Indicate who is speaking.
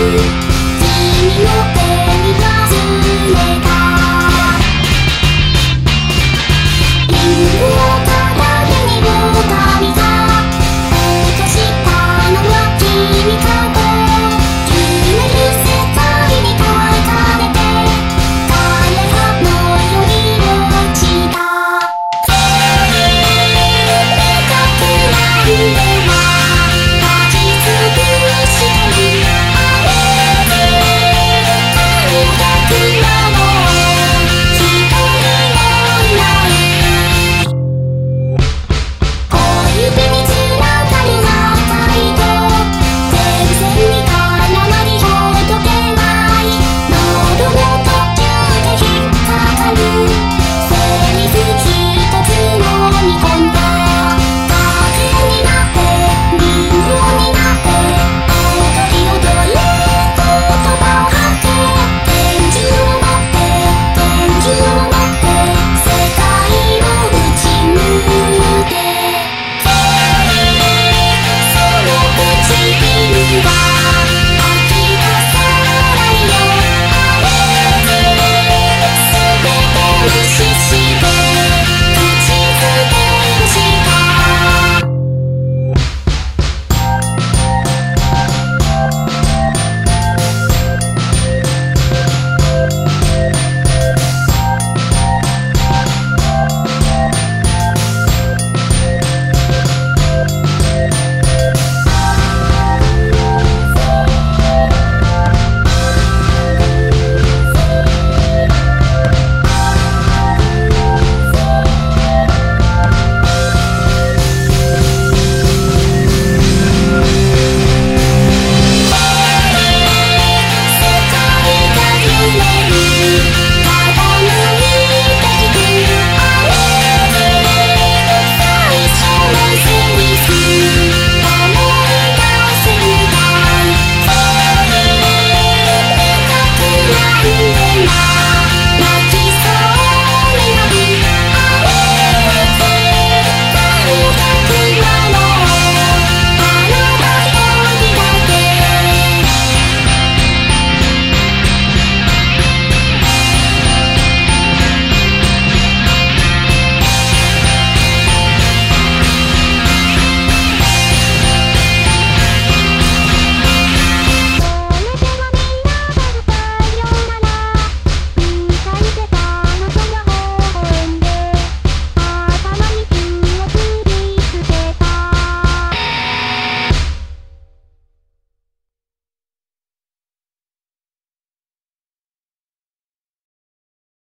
Speaker 1: you